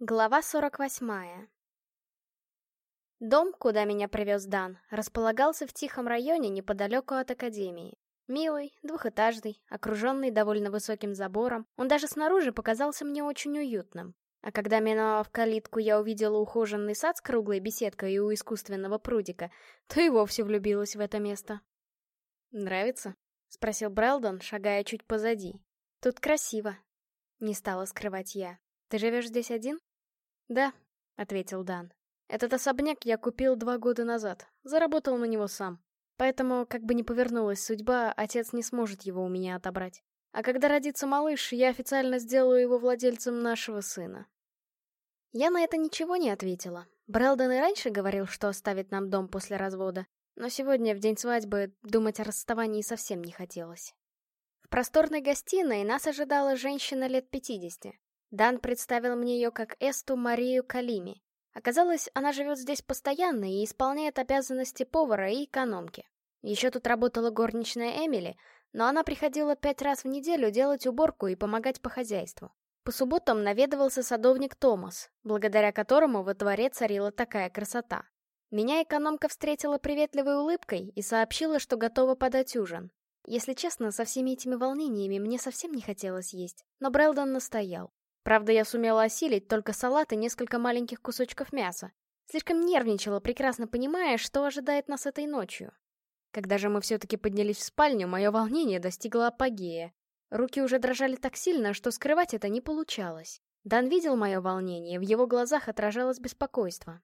Глава 48 Дом, куда меня привез Дан, располагался в тихом районе неподалеку от академии. Милый, двухэтажный, окруженный довольно высоким забором, он даже снаружи показался мне очень уютным. А когда, миновав калитку, я увидела ухоженный сад с круглой беседкой и у искусственного прудика, то и вовсе влюбилась в это место. «Нравится?» — спросил Брэлдон, шагая чуть позади. «Тут красиво», — не стала скрывать я. «Ты живешь здесь один?» «Да», — ответил Дан. «Этот особняк я купил два года назад. Заработал на него сам. Поэтому, как бы ни повернулась судьба, отец не сможет его у меня отобрать. А когда родится малыш, я официально сделаю его владельцем нашего сына». Я на это ничего не ответила. Брэлдон и раньше говорил, что оставит нам дом после развода. Но сегодня, в день свадьбы, думать о расставании совсем не хотелось. В просторной гостиной нас ожидала женщина лет пятидесяти. Дан представил мне ее как Эсту Марию Калими. Оказалось, она живет здесь постоянно и исполняет обязанности повара и экономки. Еще тут работала горничная Эмили, но она приходила пять раз в неделю делать уборку и помогать по хозяйству. По субботам наведывался садовник Томас, благодаря которому во дворе царила такая красота. Меня экономка встретила приветливой улыбкой и сообщила, что готова подать ужин. Если честно, со всеми этими волнениями мне совсем не хотелось есть, но Брэлдон настоял. Правда, я сумела осилить только салат и несколько маленьких кусочков мяса. Слишком нервничала, прекрасно понимая, что ожидает нас этой ночью. Когда же мы все-таки поднялись в спальню, мое волнение достигло апогея. Руки уже дрожали так сильно, что скрывать это не получалось. Дан видел мое волнение, в его глазах отражалось беспокойство.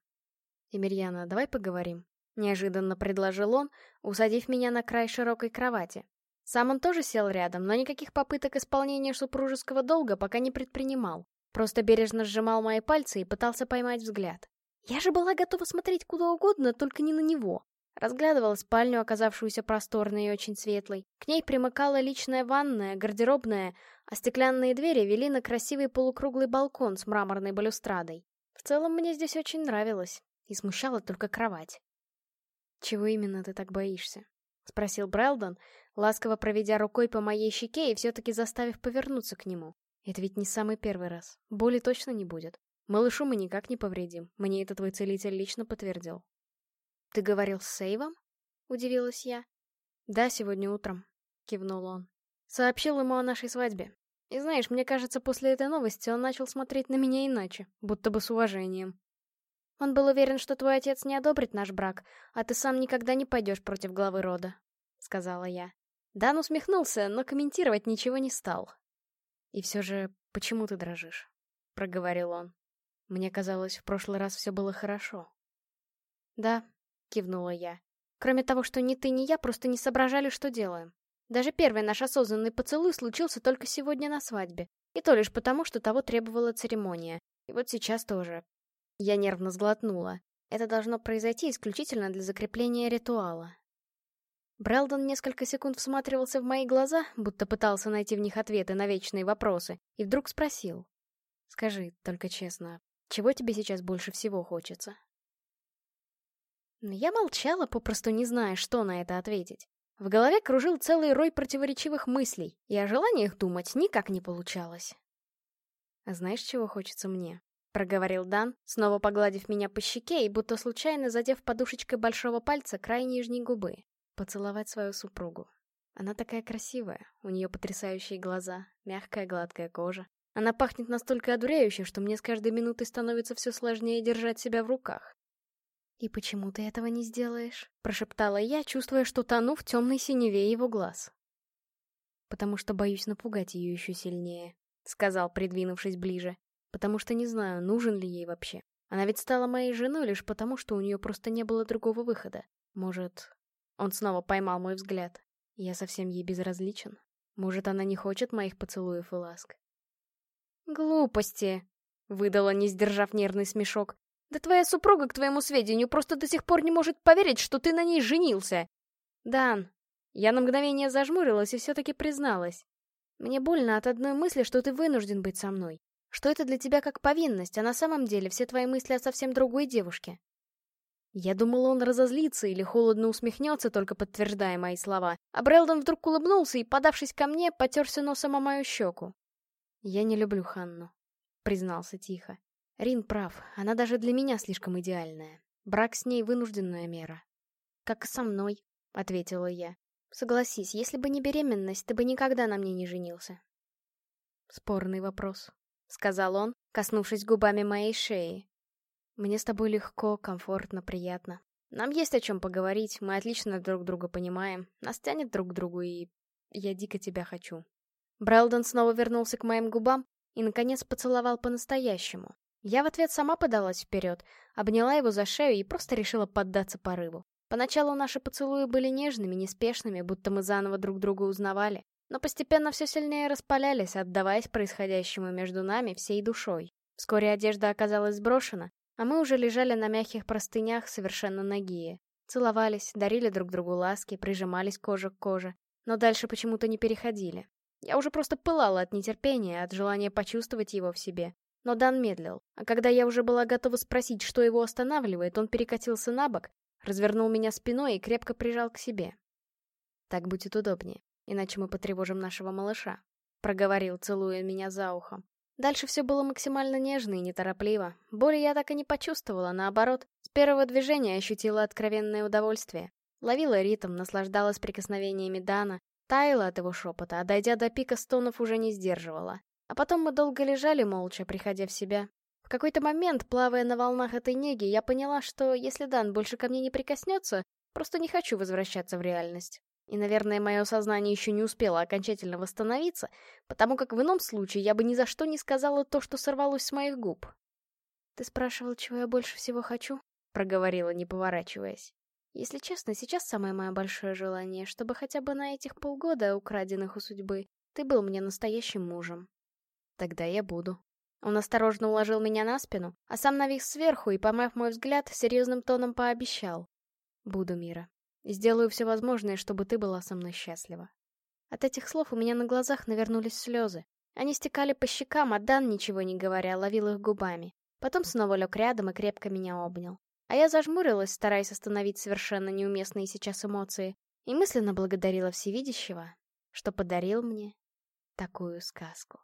«Эмирьяна, давай поговорим», — неожиданно предложил он, усадив меня на край широкой кровати. Сам он тоже сел рядом, но никаких попыток исполнения супружеского долга пока не предпринимал. Просто бережно сжимал мои пальцы и пытался поймать взгляд. Я же была готова смотреть куда угодно, только не на него. Разглядывала спальню, оказавшуюся просторной и очень светлой. К ней примыкала личная ванная, гардеробная, а стеклянные двери вели на красивый полукруглый балкон с мраморной балюстрадой. В целом мне здесь очень нравилось, и смущала только кровать. «Чего именно ты так боишься?» — спросил Брэлдон, ласково проведя рукой по моей щеке и все-таки заставив повернуться к нему. Это ведь не самый первый раз. Боли точно не будет. Малышу мы никак не повредим. Мне это твой целитель лично подтвердил. «Ты говорил с Сейвом?» — удивилась я. «Да, сегодня утром», — кивнул он. Сообщил ему о нашей свадьбе. И знаешь, мне кажется, после этой новости он начал смотреть на меня иначе, будто бы с уважением. Он был уверен, что твой отец не одобрит наш брак, а ты сам никогда не пойдешь против главы рода», — сказала я. Дан усмехнулся, но комментировать ничего не стал. «И все же, почему ты дрожишь?» — проговорил он. «Мне казалось, в прошлый раз все было хорошо». «Да», — кивнула я. «Кроме того, что ни ты, ни я просто не соображали, что делаем. Даже первый наш осознанный поцелуй случился только сегодня на свадьбе. И то лишь потому, что того требовала церемония. И вот сейчас тоже. Я нервно сглотнула. Это должно произойти исключительно для закрепления ритуала. Брэлдон несколько секунд всматривался в мои глаза, будто пытался найти в них ответы на вечные вопросы, и вдруг спросил. «Скажи, только честно, чего тебе сейчас больше всего хочется?» Я молчала, попросту не зная, что на это ответить. В голове кружил целый рой противоречивых мыслей, и о желаниях думать никак не получалось. «А знаешь, чего хочется мне?» Проговорил Дан, снова погладив меня по щеке и будто случайно задев подушечкой большого пальца край нижней губы. Поцеловать свою супругу. Она такая красивая, у нее потрясающие глаза, мягкая гладкая кожа. Она пахнет настолько одуряюще, что мне с каждой минутой становится все сложнее держать себя в руках. «И почему ты этого не сделаешь?» — прошептала я, чувствуя, что тону в темной синеве его глаз. «Потому что боюсь напугать ее еще сильнее», — сказал, придвинувшись ближе потому что не знаю, нужен ли ей вообще. Она ведь стала моей женой лишь потому, что у нее просто не было другого выхода. Может, он снова поймал мой взгляд. Я совсем ей безразличен. Может, она не хочет моих поцелуев и ласк. «Глупости!» — выдала, не сдержав нервный смешок. «Да твоя супруга, к твоему сведению, просто до сих пор не может поверить, что ты на ней женился!» «Дан!» Я на мгновение зажмурилась и все-таки призналась. «Мне больно от одной мысли, что ты вынужден быть со мной что это для тебя как повинность, а на самом деле все твои мысли о совсем другой девушке. Я думала, он разозлится или холодно усмехнется, только подтверждая мои слова. А Брэлдон вдруг улыбнулся и, подавшись ко мне, потерся носом о мою щеку. «Я не люблю Ханну», — признался тихо. Рин прав, она даже для меня слишком идеальная. Брак с ней — вынужденная мера. «Как и со мной», — ответила я. «Согласись, если бы не беременность, ты бы никогда на мне не женился». «Спорный вопрос», — сказал он, коснувшись губами моей шеи. «Мне с тобой легко, комфортно, приятно. Нам есть о чем поговорить, мы отлично друг друга понимаем, нас тянет друг к другу, и я дико тебя хочу». Брэлдон снова вернулся к моим губам и, наконец, поцеловал по-настоящему. Я в ответ сама подалась вперед, обняла его за шею и просто решила поддаться порыву. Поначалу наши поцелуи были нежными, неспешными, будто мы заново друг друга узнавали, но постепенно все сильнее распалялись, отдаваясь происходящему между нами всей душой. Вскоре одежда оказалась сброшена, а мы уже лежали на мягких простынях, совершенно нагие. Целовались, дарили друг другу ласки, прижимались кожа к коже, но дальше почему-то не переходили. Я уже просто пылала от нетерпения, от желания почувствовать его в себе. Но Дан медлил, а когда я уже была готова спросить, что его останавливает, он перекатился на бок, развернул меня спиной и крепко прижал к себе. «Так будет удобнее, иначе мы потревожим нашего малыша», — проговорил, целуя меня за ухом. Дальше все было максимально нежно и неторопливо. Боли я так и не почувствовала, наоборот, с первого движения ощутила откровенное удовольствие. Ловила ритм, наслаждалась прикосновениями Дана, таяла от его шепота, а дойдя до пика стонов уже не сдерживала. А потом мы долго лежали молча, приходя в себя. В какой-то момент, плавая на волнах этой неги, я поняла, что если Дан больше ко мне не прикоснется, просто не хочу возвращаться в реальность. И, наверное, мое сознание еще не успело окончательно восстановиться, потому как в ином случае я бы ни за что не сказала то, что сорвалось с моих губ. «Ты спрашивал, чего я больше всего хочу?» — проговорила, не поворачиваясь. «Если честно, сейчас самое мое большое желание, чтобы хотя бы на этих полгода, украденных у судьбы, ты был мне настоящим мужем». «Тогда я буду». Он осторожно уложил меня на спину, а сам навис сверху и, поймав мой взгляд, серьезным тоном пообещал. «Буду, Мира». Сделаю все возможное, чтобы ты была со мной счастлива. От этих слов у меня на глазах навернулись слезы. Они стекали по щекам, а Дан, ничего не говоря, ловил их губами. Потом снова лег рядом и крепко меня обнял. А я зажмурилась, стараясь остановить совершенно неуместные сейчас эмоции, и мысленно благодарила Всевидящего, что подарил мне такую сказку.